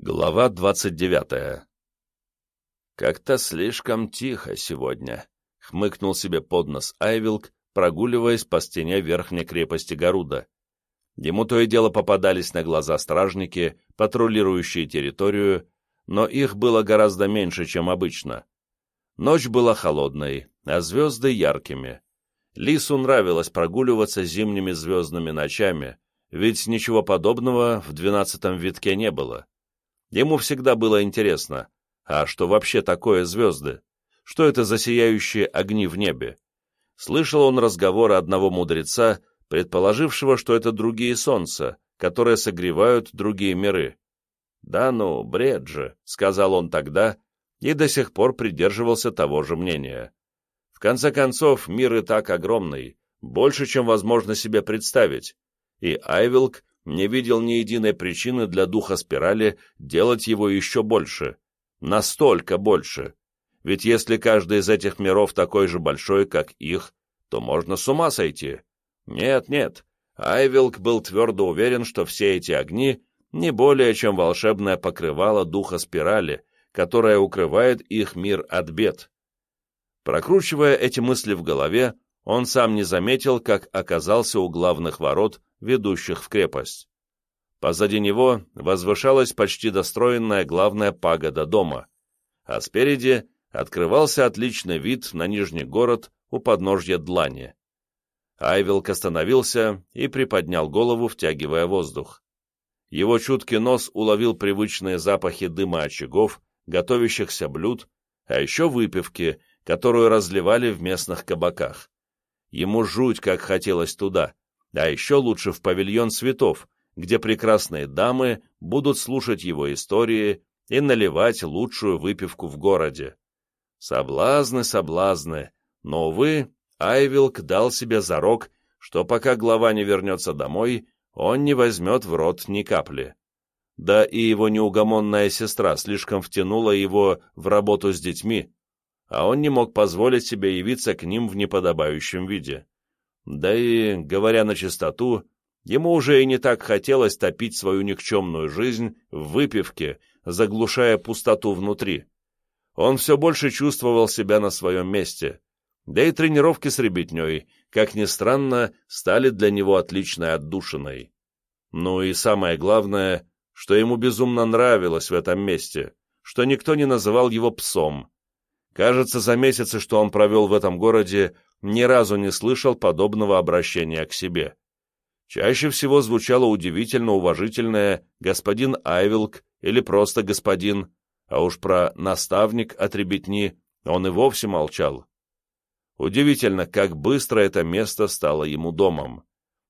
Глава двадцать девятая «Как-то слишком тихо сегодня», — хмыкнул себе под нос Айвилк, прогуливаясь по стене верхней крепости Гаруда. Ему то и дело попадались на глаза стражники, патрулирующие территорию, но их было гораздо меньше, чем обычно. Ночь была холодной, а звезды яркими. Лису нравилось прогуливаться зимними звездными ночами, ведь ничего подобного в двенадцатом витке не было. Ему всегда было интересно, а что вообще такое звезды? Что это за сияющие огни в небе? Слышал он разговоры одного мудреца, предположившего, что это другие солнца, которые согревают другие миры. «Да ну, бред же», — сказал он тогда, и до сих пор придерживался того же мнения. В конце концов, мир и так огромный, больше, чем возможно себе представить, и Айвилк не видел ни единой причины для духа спирали делать его еще больше. Настолько больше. Ведь если каждый из этих миров такой же большой, как их, то можно с ума сойти. Нет, нет. Айвилк был твердо уверен, что все эти огни не более чем волшебное покрывало духа спирали, которое укрывает их мир от бед. Прокручивая эти мысли в голове, он сам не заметил, как оказался у главных ворот, ведущих в крепость. Позади него возвышалась почти достроенная главная пагода дома, а спереди открывался отличный вид на нижний город у подножья Длани. Айвилк остановился и приподнял голову, втягивая воздух. Его чуткий нос уловил привычные запахи дыма очагов, готовящихся блюд, а еще выпивки, которую разливали в местных кабаках. Ему жуть как хотелось туда, а еще лучше в павильон цветов, где прекрасные дамы будут слушать его истории и наливать лучшую выпивку в городе. Соблазны, соблазны, но, увы, Айвилк дал себе зарок, что пока глава не вернется домой, он не возьмет в рот ни капли. Да и его неугомонная сестра слишком втянула его в работу с детьми, а он не мог позволить себе явиться к ним в неподобающем виде. Да и, говоря на чистоту, ему уже и не так хотелось топить свою никчемную жизнь в выпивке, заглушая пустоту внутри. Он все больше чувствовал себя на своем месте, да и тренировки с ребятней, как ни странно, стали для него отличной отдушиной. Ну и самое главное, что ему безумно нравилось в этом месте, что никто не называл его псом, Кажется, за месяцы, что он провел в этом городе, ни разу не слышал подобного обращения к себе. Чаще всего звучало удивительно уважительное «господин Айвилк» или просто «господин», а уж про «наставник» от ребятни он и вовсе молчал. Удивительно, как быстро это место стало ему домом.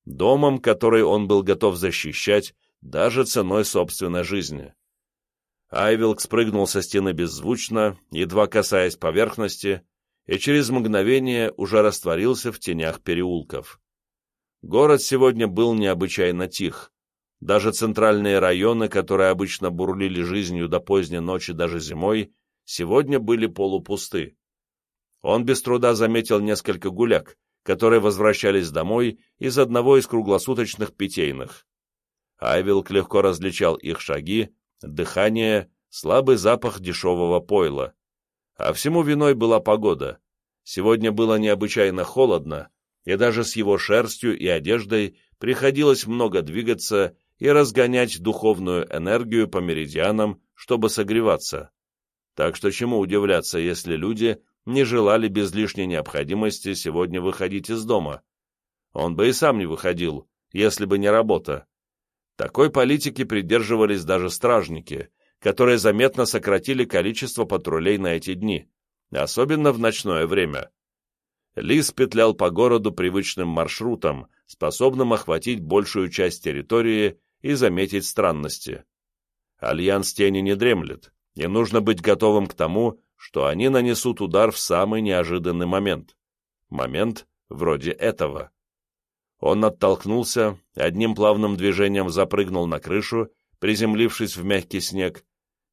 Домом, который он был готов защищать даже ценой собственной жизни. Айвилк спрыгнул со стены беззвучно, едва касаясь поверхности, и через мгновение уже растворился в тенях переулков. Город сегодня был необычайно тих. Даже центральные районы, которые обычно бурлили жизнью до поздней ночи даже зимой, сегодня были полупусты. Он без труда заметил несколько гуляк, которые возвращались домой из одного из круглосуточных питейных. Айвилк легко различал их шаги, дыхание, слабый запах дешевого пойла. А всему виной была погода. Сегодня было необычайно холодно, и даже с его шерстью и одеждой приходилось много двигаться и разгонять духовную энергию по меридианам, чтобы согреваться. Так что чему удивляться, если люди не желали без лишней необходимости сегодня выходить из дома? Он бы и сам не выходил, если бы не работа. Такой политики придерживались даже стражники, которые заметно сократили количество патрулей на эти дни, особенно в ночное время. Лис петлял по городу привычным маршрутом, способным охватить большую часть территории и заметить странности. Альянс Тени не дремлет, и нужно быть готовым к тому, что они нанесут удар в самый неожиданный момент. Момент вроде этого. Он оттолкнулся, одним плавным движением запрыгнул на крышу, приземлившись в мягкий снег,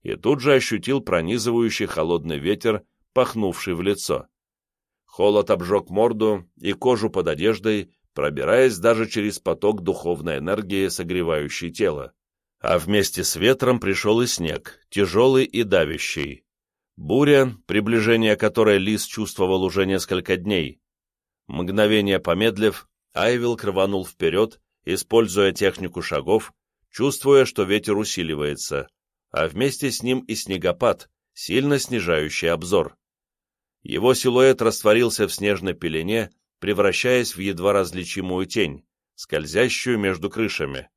и тут же ощутил пронизывающий холодный ветер, пахнувший в лицо. Холод обжег морду и кожу под одеждой, пробираясь даже через поток духовной энергии, согревающей тело. А вместе с ветром пришел и снег, тяжелый и давящий. Буря, приближение которой Лис чувствовал уже несколько дней. Мгновение помедлив, Айвил рванул вперед, используя технику шагов, чувствуя, что ветер усиливается, а вместе с ним и снегопад, сильно снижающий обзор. Его силуэт растворился в снежной пелене, превращаясь в едва различимую тень, скользящую между крышами.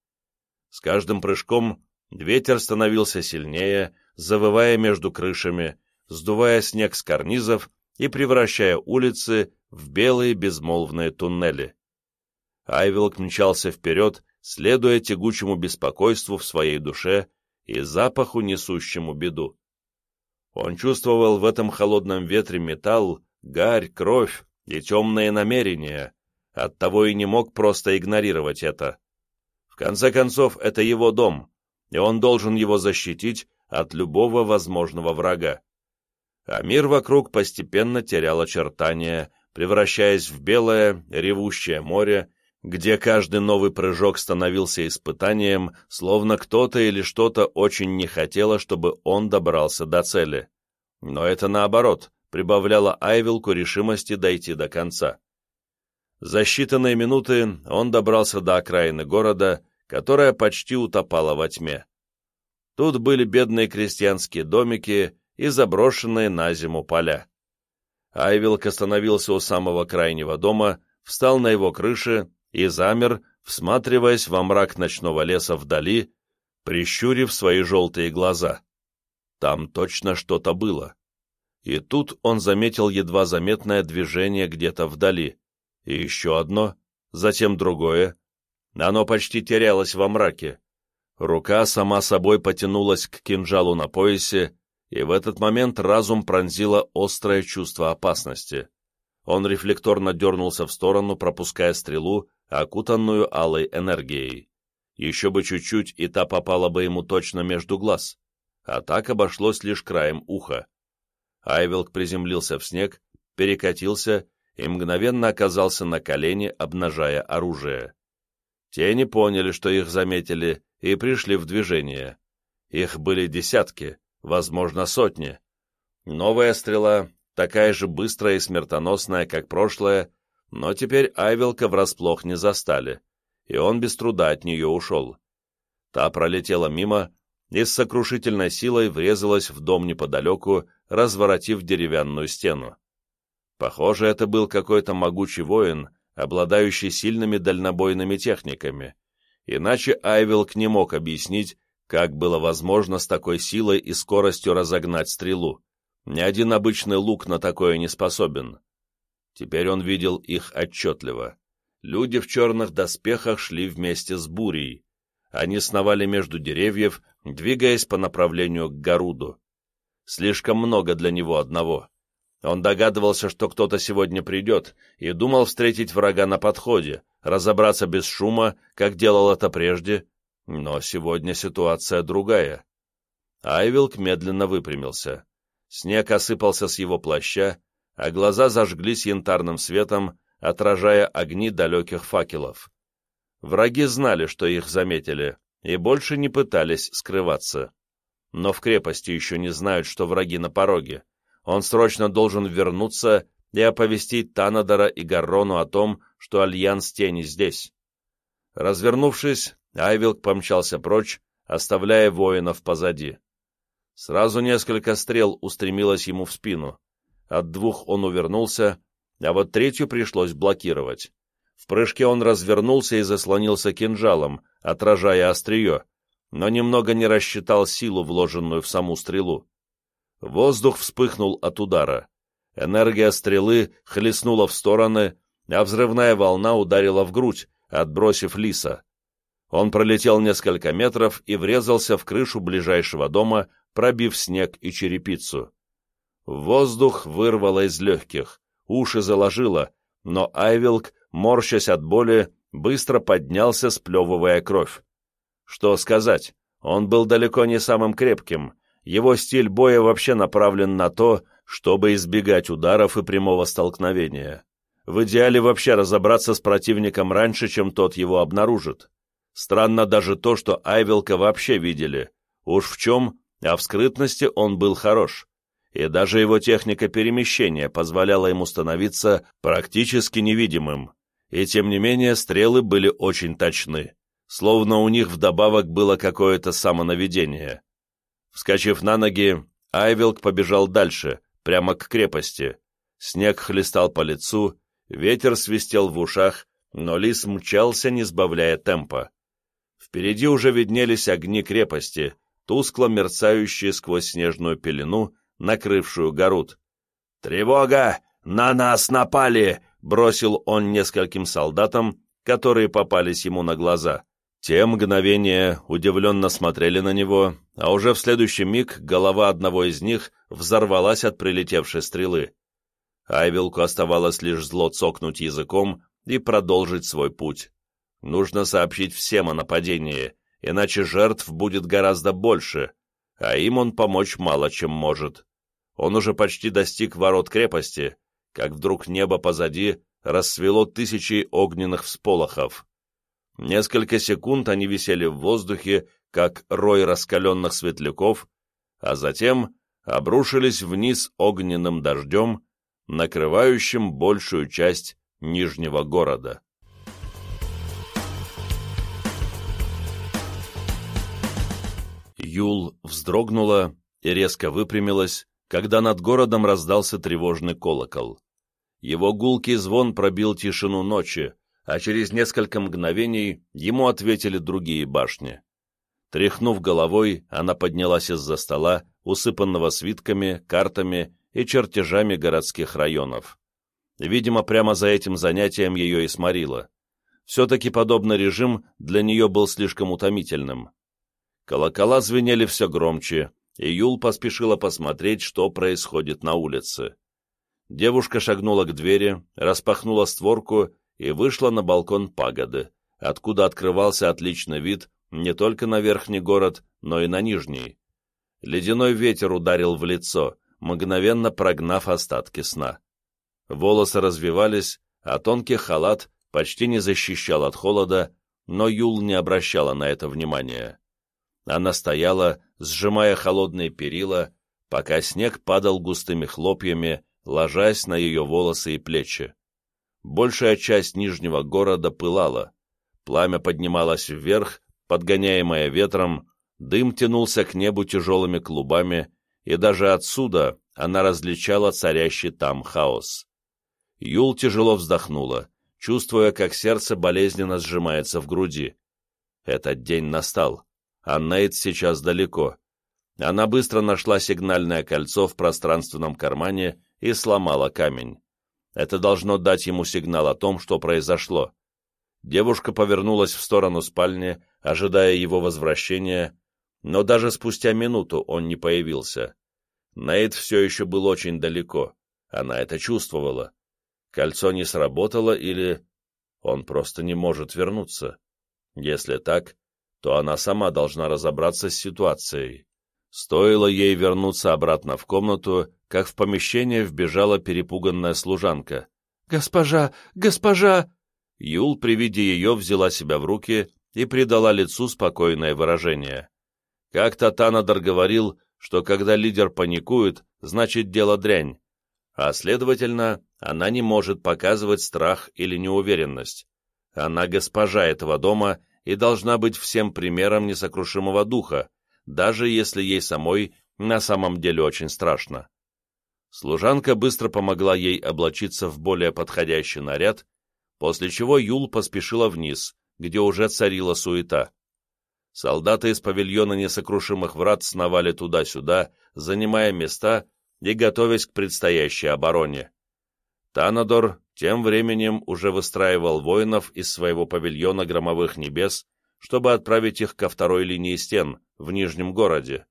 С каждым прыжком ветер становился сильнее, завывая между крышами, сдувая снег с карнизов и превращая улицы в белые безмолвные туннели. Айвилк мчался вперед, следуя тягучему беспокойству в своей душе и запаху, несущему беду. Он чувствовал в этом холодном ветре металл, гарь, кровь и темные намерения, оттого и не мог просто игнорировать это. В конце концов, это его дом, и он должен его защитить от любого возможного врага. А мир вокруг постепенно терял очертания, превращаясь в белое, ревущее море, где каждый новый прыжок становился испытанием, словно кто-то или что-то очень не хотело, чтобы он добрался до цели. Но это наоборот, прибавляло Айвилку решимости дойти до конца. За считанные минуты он добрался до окраины города, которая почти утопала во тьме. Тут были бедные крестьянские домики и заброшенные на зиму поля. Айвилк остановился у самого крайнего дома, встал на его крыше и замер, всматриваясь во мрак ночного леса вдали, прищурив свои желтые глаза. Там точно что-то было. И тут он заметил едва заметное движение где-то вдали. И еще одно, затем другое. Оно почти терялось во мраке. Рука сама собой потянулась к кинжалу на поясе, и в этот момент разум пронзило острое чувство опасности. Он рефлекторно дернулся в сторону, пропуская стрелу, окутанную алой энергией. Еще бы чуть-чуть, и та попала бы ему точно между глаз. А так обошлось лишь краем уха. Айвилк приземлился в снег, перекатился и мгновенно оказался на колени, обнажая оружие. Те не поняли, что их заметили, и пришли в движение. Их были десятки, возможно, сотни. Новая стрела, такая же быстрая и смертоносная, как прошлая, но теперь Айвелка врасплох не застали, и он без труда от нее ушел. Та пролетела мимо и с сокрушительной силой врезалась в дом неподалеку, разворотив деревянную стену. Похоже, это был какой-то могучий воин, обладающий сильными дальнобойными техниками, иначе Айвелк не мог объяснить, как было возможно с такой силой и скоростью разогнать стрелу. Ни один обычный лук на такое не способен. Теперь он видел их отчетливо. Люди в черных доспехах шли вместе с бурей. Они сновали между деревьев, двигаясь по направлению к Горуду. Слишком много для него одного. Он догадывался, что кто-то сегодня придет, и думал встретить врага на подходе, разобраться без шума, как делал это прежде, но сегодня ситуация другая. Айвилк медленно выпрямился. Снег осыпался с его плаща, а глаза зажглись янтарным светом, отражая огни далеких факелов. Враги знали, что их заметили, и больше не пытались скрываться. Но в крепости еще не знают, что враги на пороге. Он срочно должен вернуться и оповестить Танадора и Гаррону о том, что Альянс Тени здесь. Развернувшись, Айвилк помчался прочь, оставляя воинов позади. Сразу несколько стрел устремилось ему в спину. От двух он увернулся, а вот третью пришлось блокировать. В прыжке он развернулся и заслонился кинжалом, отражая острие, но немного не рассчитал силу, вложенную в саму стрелу. Воздух вспыхнул от удара. Энергия стрелы хлестнула в стороны, а взрывная волна ударила в грудь, отбросив лиса. Он пролетел несколько метров и врезался в крышу ближайшего дома, пробив снег и черепицу. Воздух вырвало из легких, уши заложило, но Айвилк, морщась от боли, быстро поднялся, сплевывая кровь. Что сказать, он был далеко не самым крепким, его стиль боя вообще направлен на то, чтобы избегать ударов и прямого столкновения. В идеале вообще разобраться с противником раньше, чем тот его обнаружит. Странно даже то, что Айвелка вообще видели. Уж в чем, а в скрытности он был хорош. И даже его техника перемещения позволяла ему становиться практически невидимым. И тем не менее стрелы были очень точны, словно у них вдобавок было какое-то самонаведение. Вскочив на ноги, Айвелк побежал дальше, прямо к крепости. Снег хлестал по лицу, ветер свистел в ушах, но лис мчался, не сбавляя темпа. Впереди уже виднелись огни крепости, тускло мерцающие сквозь снежную пелену, накрывшую город. «Тревога! На нас напали!» — бросил он нескольким солдатам, которые попались ему на глаза. Те мгновения удивленно смотрели на него, а уже в следующий миг голова одного из них взорвалась от прилетевшей стрелы. Айвилку оставалось лишь зло цокнуть языком и продолжить свой путь. Нужно сообщить всем о нападении, иначе жертв будет гораздо больше, а им он помочь мало чем может. Он уже почти достиг ворот крепости, как вдруг небо позади расцвело тысячи огненных всполохов. Несколько секунд они висели в воздухе, как рой раскаленных светляков, а затем обрушились вниз огненным дождем, накрывающим большую часть Нижнего города. Юл вздрогнула и резко выпрямилась, когда над городом раздался тревожный колокол. Его гулкий звон пробил тишину ночи, а через несколько мгновений ему ответили другие башни. Тряхнув головой, она поднялась из-за стола, усыпанного свитками, картами и чертежами городских районов. Видимо, прямо за этим занятием ее и сморило. Все-таки подобный режим для нее был слишком утомительным. Колокола звенели все громче, и Юл поспешила посмотреть, что происходит на улице. Девушка шагнула к двери, распахнула створку и вышла на балкон пагоды, откуда открывался отличный вид не только на верхний город, но и на нижний. Ледяной ветер ударил в лицо, мгновенно прогнав остатки сна. Волосы развивались, а тонкий халат почти не защищал от холода, но Юл не обращала на это внимания. Она стояла, сжимая холодные перила, пока снег падал густыми хлопьями, ложась на ее волосы и плечи. Большая часть нижнего города пылала. Пламя поднималось вверх, подгоняемое ветром, дым тянулся к небу тяжелыми клубами, и даже отсюда она различала царящий там хаос. Юл тяжело вздохнула, чувствуя, как сердце болезненно сжимается в груди. Этот день настал а Нейт сейчас далеко. Она быстро нашла сигнальное кольцо в пространственном кармане и сломала камень. Это должно дать ему сигнал о том, что произошло. Девушка повернулась в сторону спальни, ожидая его возвращения, но даже спустя минуту он не появился. Нейт все еще был очень далеко, она это чувствовала. Кольцо не сработало или... Он просто не может вернуться. Если так, то она сама должна разобраться с ситуацией. Стоило ей вернуться обратно в комнату, как в помещение вбежала перепуганная служанка. «Госпожа! Госпожа!» Юл при виде ее взяла себя в руки и придала лицу спокойное выражение. Как-то Танадор говорил, что когда лидер паникует, значит дело дрянь, а, следовательно, она не может показывать страх или неуверенность. Она госпожа этого дома и должна быть всем примером несокрушимого духа, даже если ей самой на самом деле очень страшно. Служанка быстро помогла ей облачиться в более подходящий наряд, после чего Юл поспешила вниз, где уже царила суета. Солдаты из павильона несокрушимых врат сновали туда-сюда, занимая места и готовясь к предстоящей обороне. Танадор тем временем уже выстраивал воинов из своего павильона громовых небес, чтобы отправить их ко второй линии стен в Нижнем городе.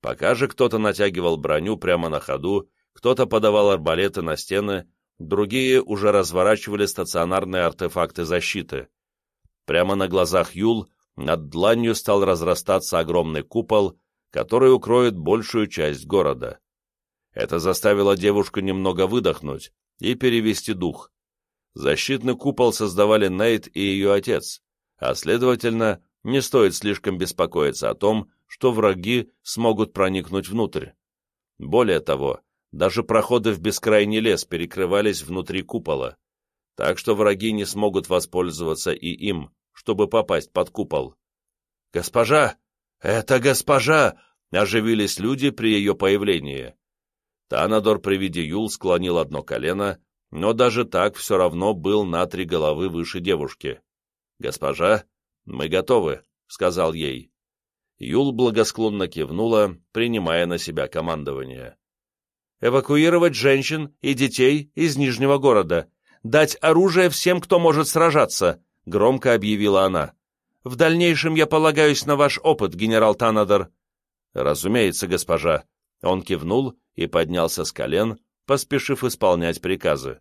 Пока же кто-то натягивал броню прямо на ходу, кто-то подавал арбалеты на стены, другие уже разворачивали стационарные артефакты защиты. Прямо на глазах Юл над дланью стал разрастаться огромный купол, который укроет большую часть города. Это заставило девушку немного выдохнуть, и перевести дух. Защитный купол создавали Нейт и ее отец, а следовательно, не стоит слишком беспокоиться о том, что враги смогут проникнуть внутрь. Более того, даже проходы в бескрайний лес перекрывались внутри купола, так что враги не смогут воспользоваться и им, чтобы попасть под купол. «Госпожа! Это госпожа!» — оживились люди при ее появлении. Танадор при виде Юл склонил одно колено, но даже так все равно был на три головы выше девушки. «Госпожа, мы готовы», — сказал ей. Юл благосклонно кивнула, принимая на себя командование. «Эвакуировать женщин и детей из Нижнего города, дать оружие всем, кто может сражаться», — громко объявила она. «В дальнейшем я полагаюсь на ваш опыт, генерал Танадор». «Разумеется, госпожа». Он кивнул и поднялся с колен, поспешив исполнять приказы.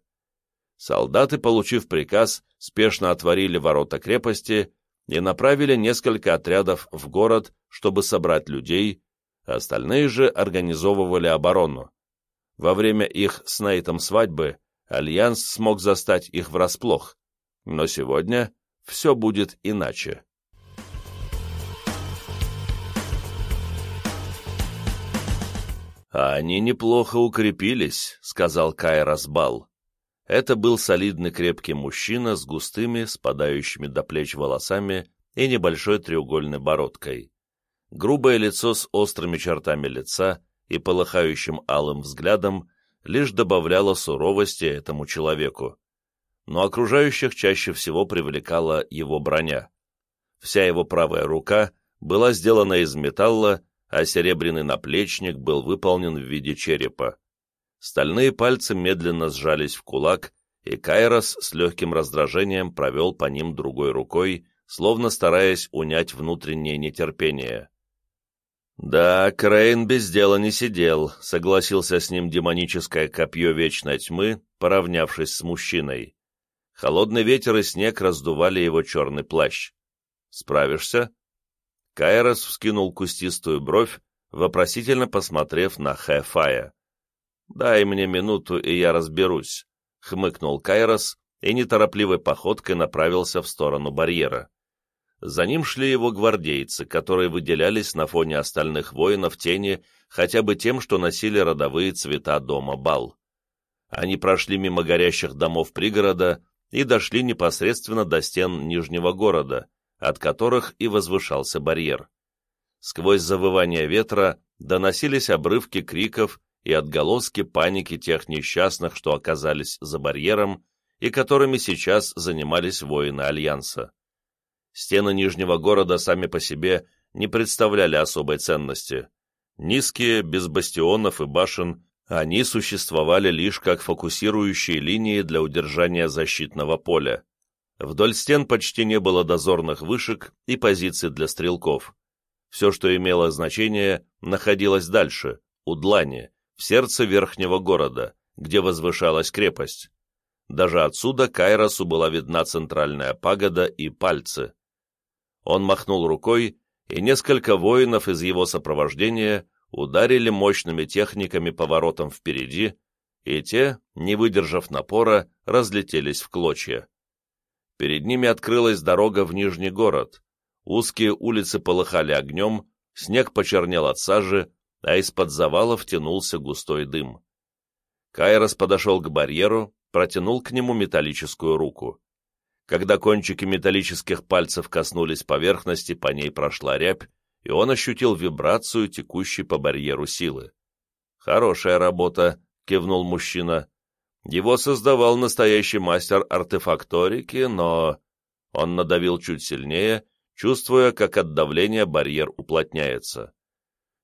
Солдаты, получив приказ, спешно отворили ворота крепости и направили несколько отрядов в город, чтобы собрать людей, остальные же организовывали оборону. Во время их с Нейтом свадьбы Альянс смог застать их врасплох, но сегодня все будет иначе. «А они неплохо укрепились», — сказал Кайрос Бал. Это был солидный крепкий мужчина с густыми, спадающими до плеч волосами и небольшой треугольной бородкой. Грубое лицо с острыми чертами лица и полыхающим алым взглядом лишь добавляло суровости этому человеку. Но окружающих чаще всего привлекала его броня. Вся его правая рука была сделана из металла, а серебряный наплечник был выполнен в виде черепа. Стальные пальцы медленно сжались в кулак, и Кайрос с легким раздражением провел по ним другой рукой, словно стараясь унять внутреннее нетерпение. «Да, Крейн без дела не сидел», — согласился с ним демоническое копье Вечной Тьмы, поравнявшись с мужчиной. Холодный ветер и снег раздували его черный плащ. «Справишься?» Кайрос вскинул кустистую бровь, вопросительно посмотрев на Хэфая. «Дай мне минуту, и я разберусь», — хмыкнул Кайрос и неторопливой походкой направился в сторону барьера. За ним шли его гвардейцы, которые выделялись на фоне остальных воинов тени хотя бы тем, что носили родовые цвета дома Бал. Они прошли мимо горящих домов пригорода и дошли непосредственно до стен Нижнего города, от которых и возвышался барьер. Сквозь завывание ветра доносились обрывки криков и отголоски паники тех несчастных, что оказались за барьером и которыми сейчас занимались воины Альянса. Стены Нижнего города сами по себе не представляли особой ценности. Низкие, без бастионов и башен, они существовали лишь как фокусирующие линии для удержания защитного поля. Вдоль стен почти не было дозорных вышек и позиций для стрелков. Все, что имело значение, находилось дальше, у длани, в сердце верхнего города, где возвышалась крепость. Даже отсюда Кайросу была видна центральная пагода и пальцы. Он махнул рукой, и несколько воинов из его сопровождения ударили мощными техниками поворотом впереди, и те, не выдержав напора, разлетелись в клочья. Перед ними открылась дорога в Нижний город. Узкие улицы полыхали огнем, снег почернел от сажи, а из-под завалов тянулся густой дым. Кайрос подошел к барьеру, протянул к нему металлическую руку. Когда кончики металлических пальцев коснулись поверхности, по ней прошла рябь, и он ощутил вибрацию, текущей по барьеру силы. «Хорошая работа», — кивнул мужчина. «Его создавал настоящий мастер артефакторики, но...» Он надавил чуть сильнее, чувствуя, как от давления барьер уплотняется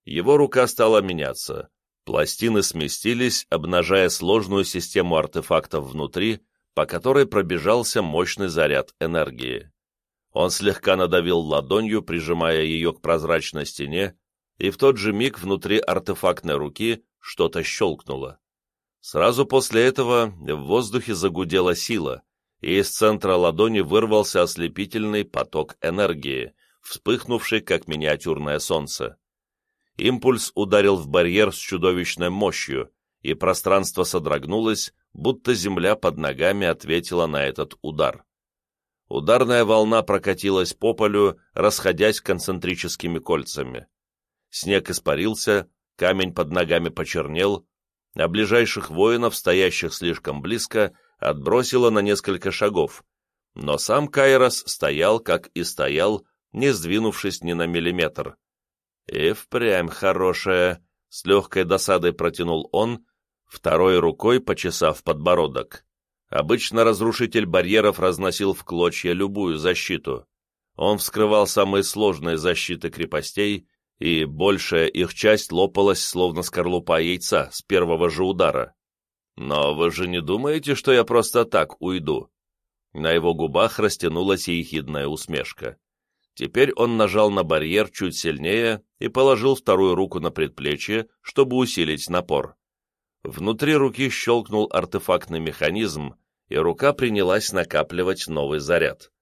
его рука стала меняться. Пластины сместились, обнажая сложную систему артефактов внутри, по которой пробежался мощный заряд энергии. Он слегка надавил ладонью, прижимая ее к прозрачной стене, и в тот же миг внутри артефактной руки что-то щелкнуло. Сразу после этого в воздухе загудела сила, и из центра ладони вырвался ослепительный поток энергии, вспыхнувший, как миниатюрное солнце. Импульс ударил в барьер с чудовищной мощью, и пространство содрогнулось, будто земля под ногами ответила на этот удар. Ударная волна прокатилась по полю, расходясь концентрическими кольцами. Снег испарился, камень под ногами почернел, а ближайших воинов, стоящих слишком близко, отбросило на несколько шагов, но сам Кайрос стоял, как и стоял, не сдвинувшись ни на миллиметр. И впрямь хорошая, с легкой досадой протянул он, второй рукой почесав подбородок. Обычно разрушитель барьеров разносил в клочья любую защиту. Он вскрывал самые сложные защиты крепостей, и большая их часть лопалась, словно скорлупа яйца, с первого же удара. «Но вы же не думаете, что я просто так уйду?» На его губах растянулась ехидная усмешка. Теперь он нажал на барьер чуть сильнее и положил вторую руку на предплечье, чтобы усилить напор. Внутри руки щелкнул артефактный механизм, и рука принялась накапливать новый заряд.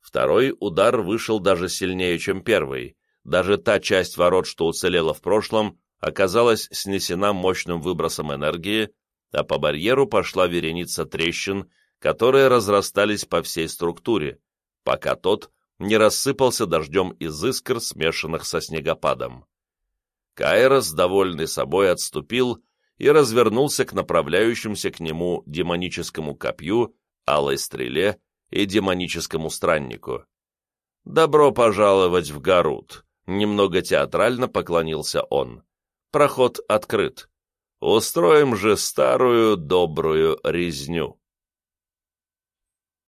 Второй удар вышел даже сильнее, чем первый. Даже та часть ворот, что уцелела в прошлом, оказалась снесена мощным выбросом энергии, а по барьеру пошла вереница трещин, которые разрастались по всей структуре, пока тот не рассыпался дождем из искр, смешанных со снегопадом. Кайрос, довольный собой, отступил и развернулся к направляющимся к нему демоническому копью, алой стреле и демоническому страннику. «Добро пожаловать в Гарут!» — немного театрально поклонился он. «Проход открыт. Устроим же старую добрую резню».